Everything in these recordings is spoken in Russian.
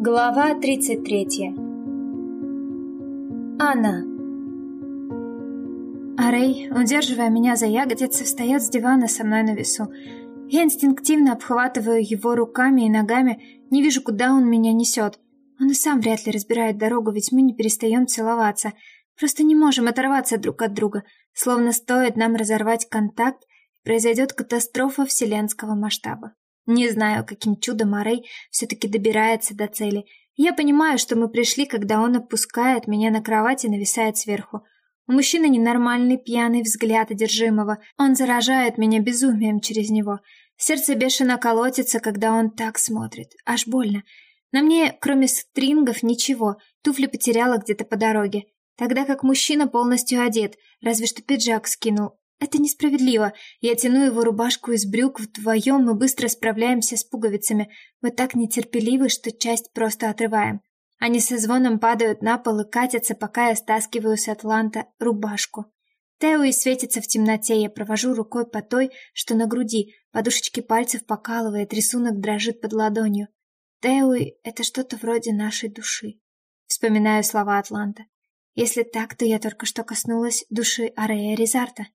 Глава 33 Анна Арей, удерживая меня за ягодицы, встает с дивана со мной на весу. Я инстинктивно обхватываю его руками и ногами, не вижу, куда он меня несет. Он и сам вряд ли разбирает дорогу, ведь мы не перестаем целоваться. Просто не можем оторваться друг от друга, словно стоит нам разорвать контакт, произойдет катастрофа вселенского масштаба. Не знаю, каким чудом Арей все-таки добирается до цели. Я понимаю, что мы пришли, когда он опускает меня на кровать и нависает сверху. У мужчины ненормальный пьяный взгляд одержимого. Он заражает меня безумием через него. Сердце бешено колотится, когда он так смотрит. Аж больно. На мне, кроме стрингов, ничего. Туфли потеряла где-то по дороге. Тогда как мужчина полностью одет, разве что пиджак скинул, это несправедливо. Я тяну его рубашку из брюк вдвоем, мы быстро справляемся с пуговицами. Мы так нетерпеливы, что часть просто отрываем. Они со звоном падают на пол и катятся, пока я стаскиваю с Атланта рубашку. Теуи светится в темноте, я провожу рукой по той, что на груди, подушечки пальцев покалывает, рисунок дрожит под ладонью. Теуи — это что-то вроде нашей души. Вспоминаю слова Атланта. Если так, то я только что коснулась души Арея Ризарта.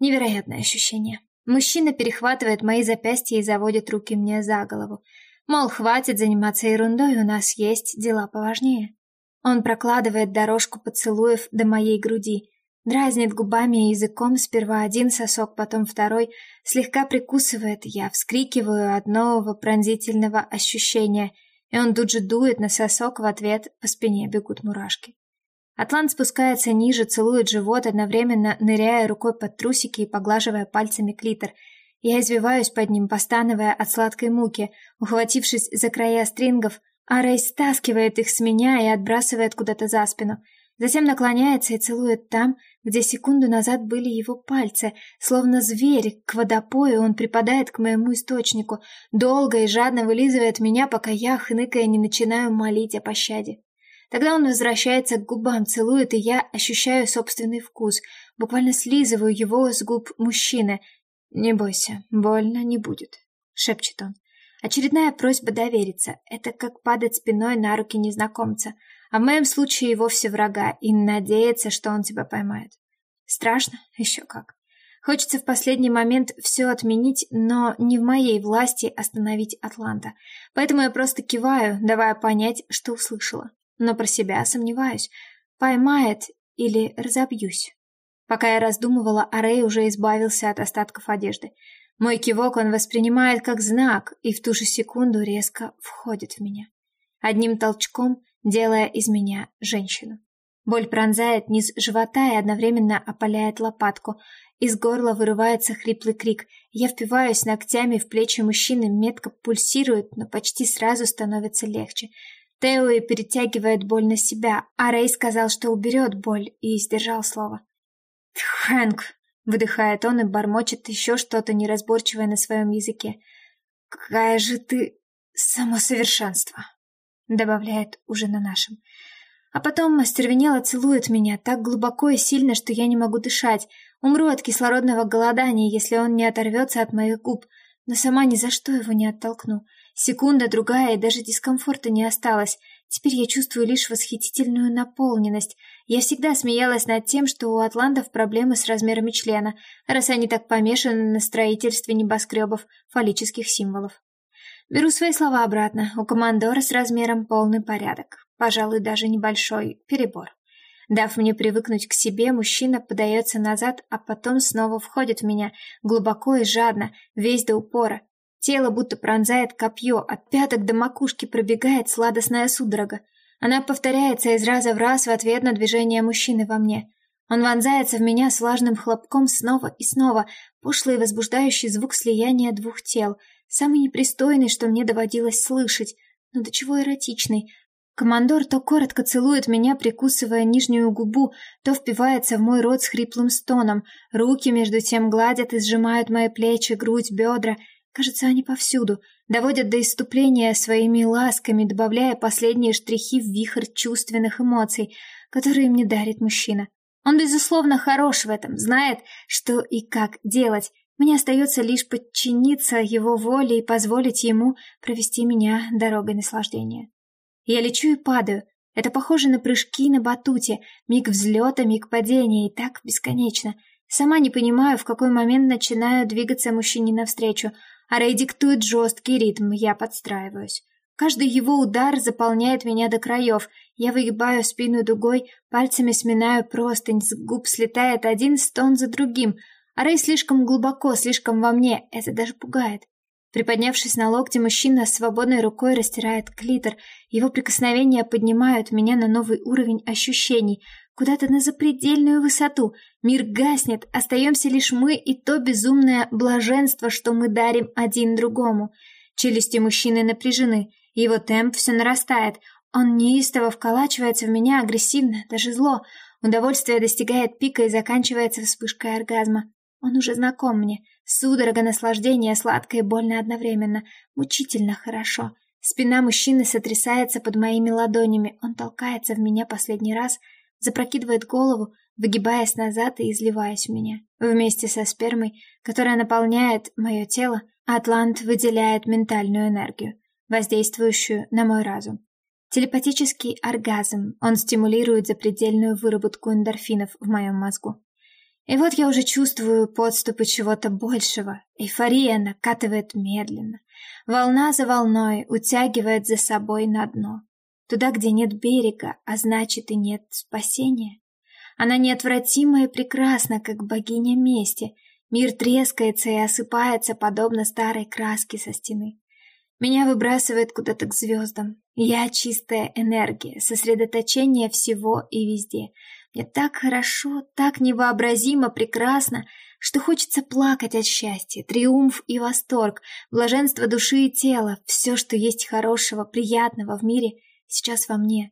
Невероятное ощущение. Мужчина перехватывает мои запястья и заводит руки мне за голову. Мол, хватит заниматься ерундой, у нас есть дела поважнее. Он прокладывает дорожку поцелуев до моей груди, дразнит губами и языком сперва один сосок, потом второй, слегка прикусывает, я вскрикиваю от нового пронзительного ощущения, и он тут же дует на сосок в ответ, по спине бегут мурашки. Атлант спускается ниже, целует живот, одновременно ныряя рукой под трусики и поглаживая пальцами клитор. Я извиваюсь под ним, постановая от сладкой муки. Ухватившись за края стрингов, Арей стаскивает их с меня и отбрасывает куда-то за спину. Затем наклоняется и целует там, где секунду назад были его пальцы. Словно зверь, к водопою он припадает к моему источнику, долго и жадно вылизывает меня, пока я, хныкая, не начинаю молить о пощаде. Тогда он возвращается к губам, целует, и я ощущаю собственный вкус, буквально слизываю его с губ мужчины. «Не бойся, больно не будет», — шепчет он. Очередная просьба довериться. Это как падать спиной на руки незнакомца, а в моем случае и вовсе врага, и надеяться, что он тебя поймает. Страшно? Еще как. Хочется в последний момент все отменить, но не в моей власти остановить Атланта. Поэтому я просто киваю, давая понять, что услышала но про себя сомневаюсь. Поймает или разобьюсь. Пока я раздумывала, Арей уже избавился от остатков одежды. Мой кивок он воспринимает как знак и в ту же секунду резко входит в меня. Одним толчком делая из меня женщину. Боль пронзает низ живота и одновременно опаляет лопатку. Из горла вырывается хриплый крик. Я впиваюсь ногтями в плечи мужчины, метко пульсирует, но почти сразу становится легче. Теуи перетягивает боль на себя, а Рэй сказал, что уберет боль, и сдержал слово. «Хэнк!» — выдыхает он и бормочет еще что-то неразборчивое на своем языке. «Какая же ты самосовершенство!» — добавляет уже на нашем. А потом остервенело целует меня так глубоко и сильно, что я не могу дышать. Умру от кислородного голодания, если он не оторвется от моих губ, но сама ни за что его не оттолкну. Секунда, другая, и даже дискомфорта не осталось. Теперь я чувствую лишь восхитительную наполненность. Я всегда смеялась над тем, что у атлантов проблемы с размерами члена, раз они так помешаны на строительстве небоскребов, фаллических символов. Беру свои слова обратно. У командора с размером полный порядок. Пожалуй, даже небольшой перебор. Дав мне привыкнуть к себе, мужчина подается назад, а потом снова входит в меня, глубоко и жадно, весь до упора. Тело будто пронзает копье, от пяток до макушки пробегает сладостная судорога. Она повторяется из раза в раз в ответ на движение мужчины во мне. Он вонзается в меня с влажным хлопком снова и снова, пошлый и возбуждающий звук слияния двух тел, самый непристойный, что мне доводилось слышать, но до чего эротичный. Командор то коротко целует меня, прикусывая нижнюю губу, то впивается в мой рот с хриплым стоном. Руки между тем гладят и сжимают мои плечи, грудь, бедра — Кажется, они повсюду, доводят до иступления своими ласками, добавляя последние штрихи в вихрь чувственных эмоций, которые мне дарит мужчина. Он, безусловно, хорош в этом, знает, что и как делать. Мне остается лишь подчиниться его воле и позволить ему провести меня дорогой наслаждения. Я лечу и падаю. Это похоже на прыжки на батуте, миг взлета, миг падения, и так бесконечно. Сама не понимаю, в какой момент начинаю двигаться мужчине навстречу, а Рэй диктует жесткий ритм, я подстраиваюсь. Каждый его удар заполняет меня до краев. Я выгибаю спину дугой, пальцами сминаю простынь, с губ слетает один стон за другим. А Рэй слишком глубоко, слишком во мне, это даже пугает. Приподнявшись на локте, мужчина свободной рукой растирает клитор. Его прикосновения поднимают меня на новый уровень ощущений, куда-то на запредельную высоту. Мир гаснет, остаемся лишь мы и то безумное блаженство, что мы дарим один другому. Челюсти мужчины напряжены. Его темп все нарастает. Он неистово вколачивается в меня агрессивно, даже зло. Удовольствие достигает пика и заканчивается вспышкой оргазма. Он уже знаком мне. Судорога наслаждения, сладко и больно одновременно. Мучительно хорошо. Спина мужчины сотрясается под моими ладонями. Он толкается в меня последний раз, запрокидывает голову, выгибаясь назад и изливаясь в меня. Вместе со спермой, которая наполняет мое тело, Атлант выделяет ментальную энергию воздействующую на мой разум. Телепатический оргазм, он стимулирует запредельную выработку эндорфинов в моем мозгу. И вот я уже чувствую подступы чего-то большего. Эйфория накатывает медленно. Волна за волной утягивает за собой на дно. Туда, где нет берега, а значит и нет спасения. Она неотвратима и прекрасна, как богиня мести. Мир трескается и осыпается, подобно старой краске со стены. Меня выбрасывает куда-то к звездам. Я чистая энергия, сосредоточение всего и везде. Мне так хорошо, так невообразимо прекрасно, что хочется плакать от счастья, триумф и восторг, блаженство души и тела, все, что есть хорошего, приятного в мире, сейчас во мне.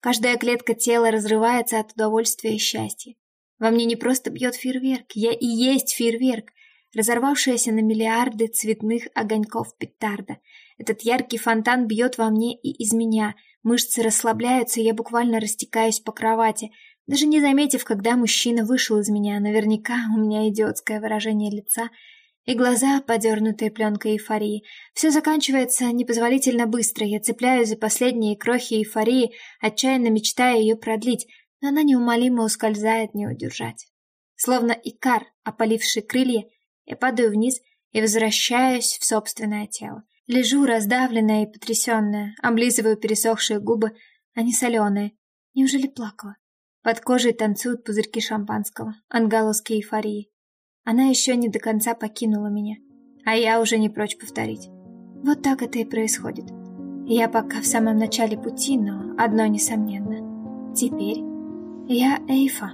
Каждая клетка тела разрывается от удовольствия и счастья. Во мне не просто бьет фейерверк, я и есть фейерверк разорвавшаяся на миллиарды цветных огоньков петарда. Этот яркий фонтан бьет во мне и из меня. Мышцы расслабляются, я буквально растекаюсь по кровати, даже не заметив, когда мужчина вышел из меня. Наверняка у меня идиотское выражение лица и глаза, подернутые пленкой эйфории. Все заканчивается непозволительно быстро. Я цепляюсь за последние крохи эйфории, отчаянно мечтая ее продлить, но она неумолимо ускользает, не удержать. Словно икар, опаливший крылья, я падаю вниз и возвращаюсь в собственное тело. Лежу раздавленная и потрясенная, облизываю пересохшие губы, они соленые. Неужели плакала? Под кожей танцуют пузырьки шампанского, ангаловские эйфории. Она еще не до конца покинула меня, а я уже не прочь повторить. Вот так это и происходит. Я пока в самом начале пути, но одно несомненно. Теперь я Эйфа.